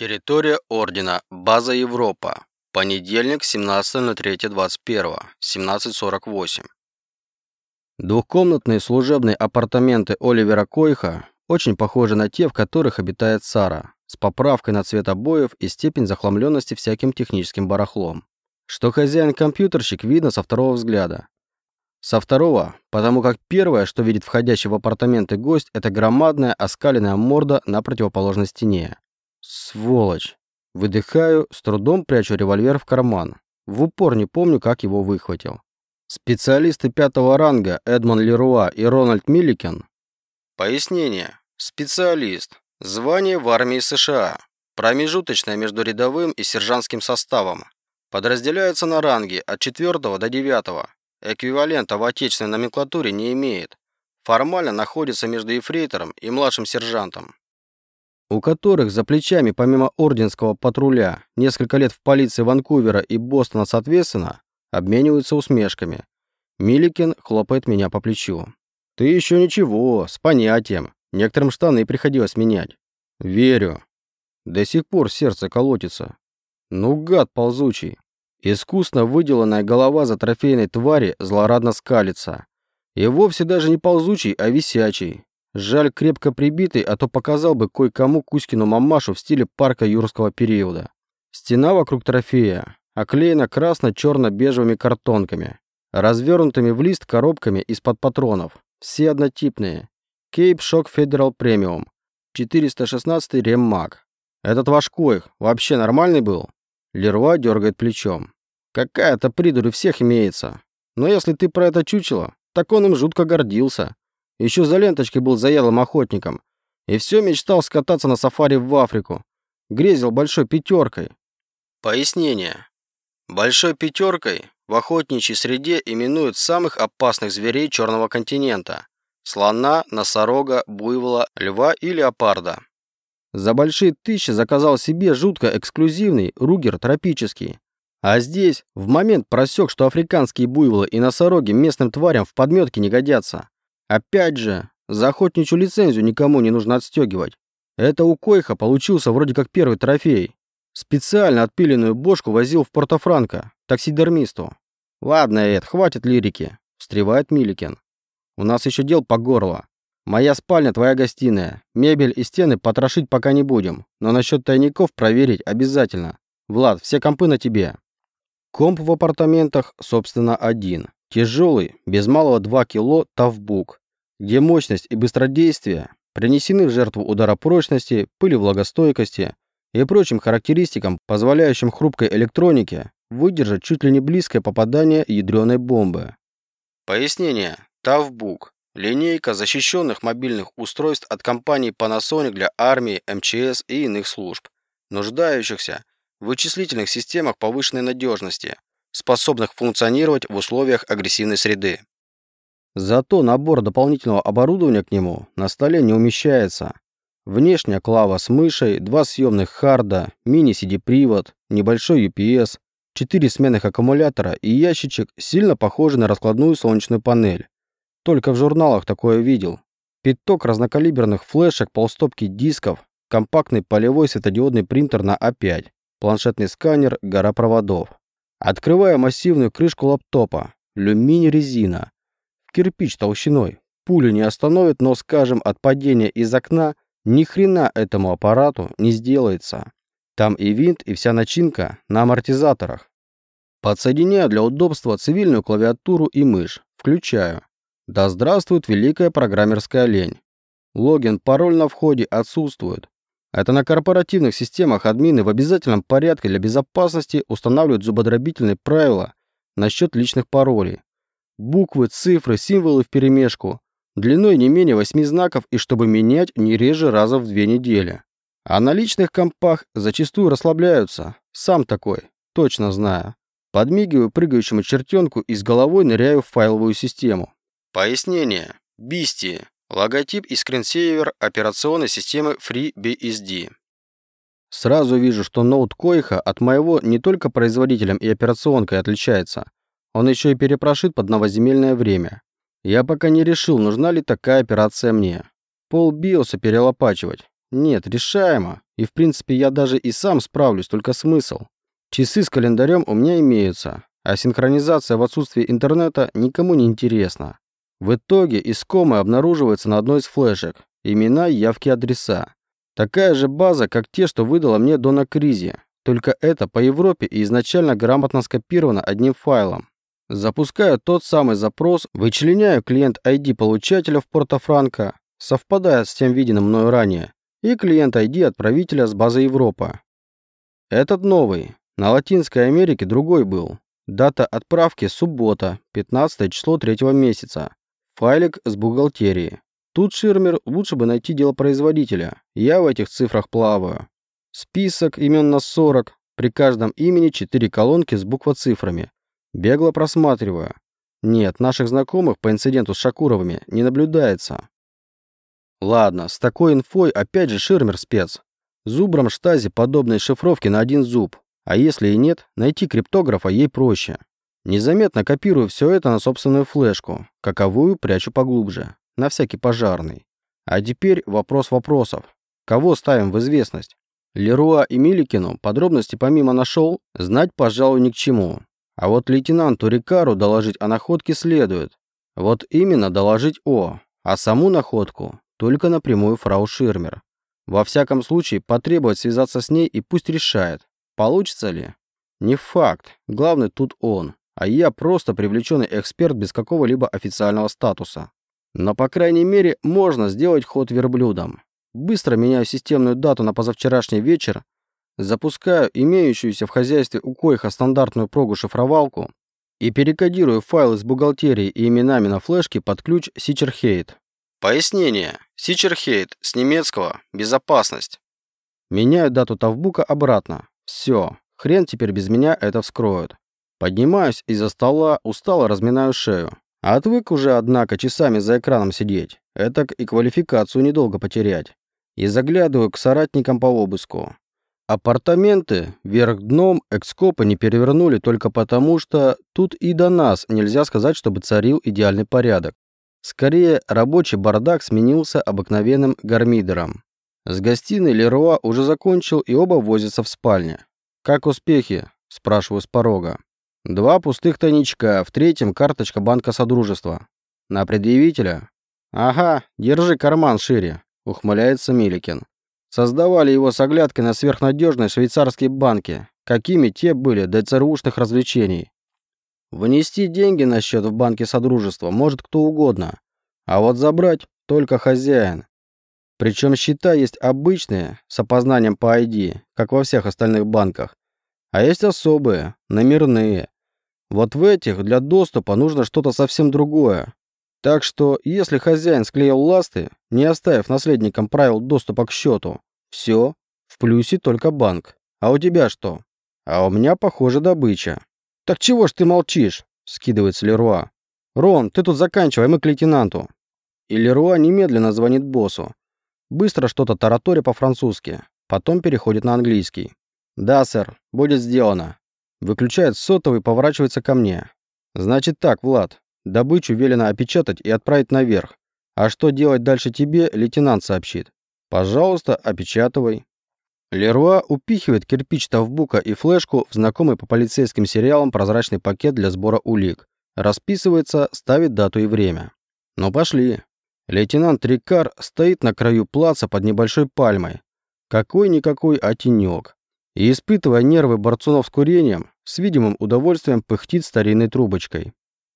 Территория Ордена. База Европа. Понедельник, 17.03.21. 17.48. Двухкомнатные служебные апартаменты Оливера Койха очень похожи на те, в которых обитает Сара, с поправкой на цвет обоев и степень захламленности всяким техническим барахлом. Что хозяин-компьютерщик видно со второго взгляда. Со второго, потому как первое, что видит входящий в апартаменты гость, это громадная оскаленная морда на противоположной стене. Сволочь. Выдыхаю, с трудом прячу револьвер в карман. В упор не помню, как его выхватил. Специалисты пятого ранга Эдмон Леруа и Рональд Милликен. Пояснение. Специалист. Звание в армии США. Промежуточное между рядовым и сержантским составом. Подразделяется на ранги от 4 до 9. Эквивалента в отечественной номенклатуре не имеет. Формально находится между ефрейтором и младшим сержантом у которых за плечами помимо орденского патруля несколько лет в полиции Ванкувера и Бостона соответственно, обмениваются усмешками. Миликин хлопает меня по плечу. «Ты еще ничего, с понятием. Некоторым штаны приходилось менять». «Верю. До сих пор сердце колотится. Ну, гад ползучий». Искусно выделанная голова за трофейной твари злорадно скалится. И вовсе даже не ползучий, а висячий. Жаль, крепко прибитый, а то показал бы кое-кому Кузькину мамашу в стиле парка юрского периода. Стена вокруг трофея оклеена красно-черно-бежевыми картонками, развернутыми в лист коробками из-под патронов. Все однотипные. Cape Shock Federal Premium. 416 реммаг. Этот ваш коих вообще нормальный был? Леруа дергает плечом. Какая-то придурь у всех имеется. Но если ты про это чучело, так он им жутко гордился. Еще за ленточкой был заядлым охотником. И все мечтал скататься на сафари в Африку. Грезил большой пятеркой. Пояснение. Большой пятеркой в охотничьей среде именуют самых опасных зверей Черного континента. Слона, носорога, буйвола, льва и леопарда. За большие тысячи заказал себе жутко эксклюзивный ругер тропический. А здесь в момент просек, что африканские буйволы и носороги местным тварям в подметке не годятся. Опять же, за охотничью лицензию никому не нужно отстегивать. Это у Койха получился вроде как первый трофей. Специально отпиленную бошку возил в Порто-Франко, таксидермисту. Ладно, Эд, хватит лирики, встревает Миликин. У нас еще дел по горло. Моя спальня, твоя гостиная. Мебель и стены потрошить пока не будем, но насчет тайников проверить обязательно. Влад, все компы на тебе. Комп в апартаментах, собственно, один. Тяжелый, без малого 2 кило, тавбук где мощность и быстродействие принесены в жертву удара прочности, пыли влагостойкости и прочим характеристикам, позволяющим хрупкой электронике выдержать чуть ли не близкое попадание ядреной бомбы. Пояснение. Тавбук. Линейка защищенных мобильных устройств от компании Panasonic для армии, МЧС и иных служб, нуждающихся в вычислительных системах повышенной надежности, способных функционировать в условиях агрессивной среды. Зато набор дополнительного оборудования к нему на столе не умещается. Внешняя клава с мышей, два съемных харда, мини-CD-привод, небольшой UPS, четыре сменных аккумулятора и ящичек, сильно похожий на раскладную солнечную панель. Только в журналах такое видел. Пяток разнокалиберных флешек, полстопки дисков, компактный полевой светодиодный принтер на А5, планшетный сканер, гора проводов. Открывая массивную крышку лаптопа, люминь-резина, кирпич толщиной. Пули не остановит, но, скажем, от падения из окна ни хрена этому аппарату не сделается. Там и винт, и вся начинка на амортизаторах. Подсоединяю для удобства цивильную клавиатуру и мышь. Включаю. Да здравствует великая программерская лень. Логин, пароль на входе отсутствует. Это на корпоративных системах админы в обязательном порядке для безопасности устанавливают зубодробительные правила насчет личных паролей. Буквы, цифры, символы вперемешку. Длиной не менее восьми знаков и чтобы менять не реже раза в две недели. А на личных компах зачастую расслабляются. Сам такой, точно знаю. Подмигиваю прыгающему чертенку и с головой ныряю в файловую систему. Пояснение. Бисти. Логотип и скринсейвер операционной системы FreeBSD. Сразу вижу, что ноут Койха от моего не только производителем и операционкой отличается, он еще и перепрошит под новоземельное время. Я пока не решил, нужна ли такая операция мне. Пол биоса перелопачивать. Нет, решаемо. И в принципе я даже и сам справлюсь, только смысл. Часы с календарем у меня имеются, а синхронизация в отсутствии интернета никому не интересна. В итоге искомы обнаруживаются на одной из флешек. Имена, явки, адреса. Такая же база, как те, что выдала мне Дона Кризи. Только это по Европе и изначально грамотно скопировано одним файлом. Запускаю тот самый запрос, вычленяю клиент ID получателя в Порто-Франко, совпадает с тем виденным мною ранее, и клиент ID отправителя с базы Европа. Этот новый. На Латинской Америке другой был. Дата отправки – суббота, 15 число третьего месяца. Файлик с бухгалтерии. Тут Ширмер лучше бы найти дело производителя. Я в этих цифрах плаваю. Список имен на 40. При каждом имени 4 колонки с буквоцифрами. Бегло просматриваю. Нет, наших знакомых по инциденту с Шакуровыми не наблюдается. Ладно, с такой инфой опять же Ширмер спец. Зубрам штази подобной шифровки на один зуб. А если и нет, найти криптографа ей проще. Незаметно копирую все это на собственную флешку, каковую прячу поглубже на всякий пожарный. А теперь вопрос вопросов. Кого ставим в известность? Леруа и Миликину подробности помимо нашел, знать, пожалуй, ни к чему. А вот лейтенанту Рикару доложить о находке следует. Вот именно доложить о, а саму находку только напрямую фрау Ширмер. Во всяком случае, потребовать связаться с ней и пусть решает, получится ли. Не факт, главный тут он, а я просто привлеченный эксперт без какого-либо официального статуса. Но, по крайней мере, можно сделать ход верблюдом. Быстро меняю системную дату на позавчерашний вечер, запускаю имеющуюся в хозяйстве у Койха стандартную прогу-шифровалку и перекодирую файл из бухгалтерии и именами на флешке под ключ Сичерхейт. Пояснение. Сичерхейт с немецкого «безопасность». Меняю дату тавбука обратно. Все, хрен теперь без меня это вскроют. Поднимаюсь из-за стола, устало разминаю шею. Отвык уже, однако, часами за экраном сидеть. Этак и квалификацию недолго потерять. И заглядываю к соратникам по обыску. Апартаменты вверх дном экскопы не перевернули только потому, что тут и до нас нельзя сказать, чтобы царил идеальный порядок. Скорее, рабочий бардак сменился обыкновенным гармидером. С гостиной Леруа уже закончил и оба возятся в спальне. «Как успехи?» – спрашиваю с порога. Два пустых тайничка, в третьем карточка банка Содружества. На предъявителя? Ага, держи карман шире, ухмыляется Миликин. Создавали его с оглядкой на сверхнадежные швейцарские банки, какими те были до ЦРУшных развлечений. Внести деньги на счет в банке Содружества может кто угодно, а вот забрать только хозяин. Причем счета есть обычные, с опознанием по ID, как во всех остальных банках, а есть особые, номерные. Вот в этих для доступа нужно что-то совсем другое. Так что, если хозяин склеил ласты, не оставив наследникам правил доступа к счету, все, в плюсе только банк. А у тебя что? А у меня, похоже, добыча. Так чего ж ты молчишь? Скидывается Леруа. Рон, ты тут заканчивай, мы к лейтенанту. И Леруа немедленно звонит боссу. Быстро что-то тараторя по-французски. Потом переходит на английский. «Да, сэр, будет сделано». Выключает сотовый поворачивается ко мне. «Значит так, Влад, добычу велено опечатать и отправить наверх. А что делать дальше тебе, лейтенант сообщит. Пожалуйста, опечатывай». Леруа упихивает кирпич тавбука и флешку в знакомый по полицейским сериалам прозрачный пакет для сбора улик. Расписывается, ставит дату и время. Ну пошли. Лейтенант Рикар стоит на краю плаца под небольшой пальмой. Какой-никакой, а и, испытывая нервы борцунов с курением, с видимым удовольствием пыхтит старинной трубочкой.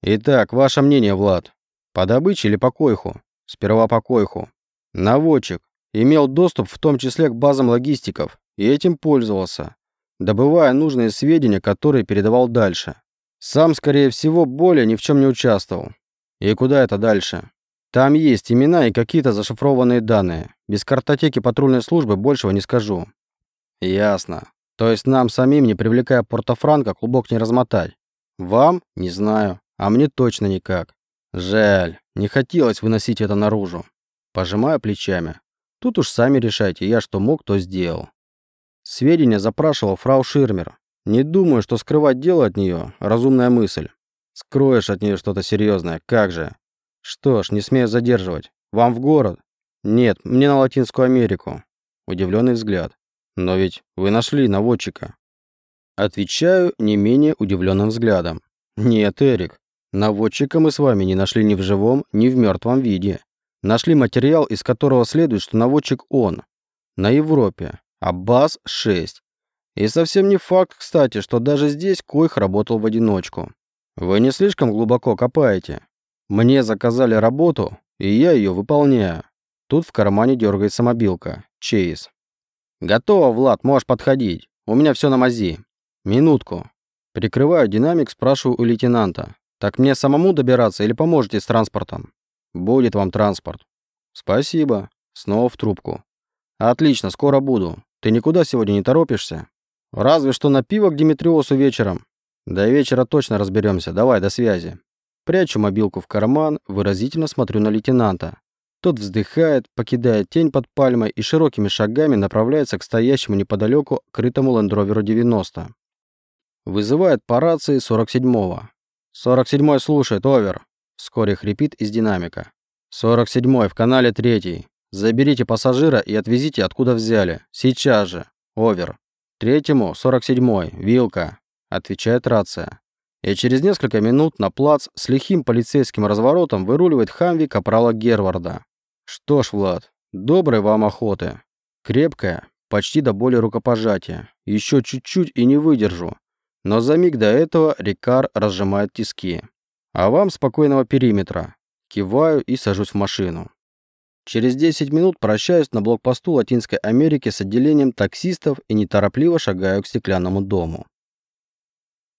«Итак, ваше мнение, Влад. По добыче или по койху?» «Сперва по койху. Наводчик. Имел доступ в том числе к базам логистиков и этим пользовался, добывая нужные сведения, которые передавал дальше. Сам, скорее всего, более ни в чем не участвовал. И куда это дальше? Там есть имена и какие-то зашифрованные данные. Без картотеки патрульной службы большего не скажу. Ясно. То есть нам самим, не привлекая Порто-Франко, клубок не размотать? Вам? Не знаю. А мне точно никак. Жаль. Не хотелось выносить это наружу. Пожимаю плечами. Тут уж сами решайте, я что мог, то сделал. Сведения запрашивал фрау Ширмер. Не думаю, что скрывать дело от нее – разумная мысль. Скроешь от нее что-то серьезное, как же? Что ж, не смею задерживать. Вам в город? Нет, мне на Латинскую Америку. удивленный взгляд. «Но ведь вы нашли наводчика». Отвечаю не менее удивленным взглядом. «Нет, Эрик, наводчика мы с вами не нашли ни в живом, ни в мертвом виде. Нашли материал, из которого следует, что наводчик он. На Европе. Аббас-6. И совсем не факт, кстати, что даже здесь Койх работал в одиночку. Вы не слишком глубоко копаете. Мне заказали работу, и я ее выполняю. Тут в кармане дергается мобилка. Чейз. Готово, Влад, можешь подходить. У меня все на мази. Минутку. Прикрываю динамик, спрашиваю у лейтенанта. Так мне самому добираться или поможете с транспортом? Будет вам транспорт. Спасибо. Снова в трубку. Отлично, скоро буду. Ты никуда сегодня не торопишься? Разве что на пиво к Димитриосу вечером. До вечера точно разберемся. Давай, до связи. Прячу мобилку в карман, выразительно смотрю на лейтенанта. Тот вздыхает, покидает тень под пальмой и широкими шагами направляется к стоящему неподалеку крытому лендроверу 90. Вызывает по рации 47-го. 47-й слушает, овер. Вскоре хрипит из динамика. 47-й в канале 3. Заберите пассажира и отвезите, откуда взяли. Сейчас же. Овер. Третьему 47-й. Вилка. Отвечает рация. И через несколько минут на плац с лихим полицейским разворотом выруливает хамви капрала Герварда. Что ж, Влад, доброй вам охоты. Крепкая, почти до боли рукопожатия. Еще чуть-чуть и не выдержу. Но за миг до этого Рикар разжимает тиски. А вам спокойного периметра. Киваю и сажусь в машину. Через 10 минут прощаюсь на блокпосту Латинской Америки с отделением таксистов и неторопливо шагаю к стеклянному дому.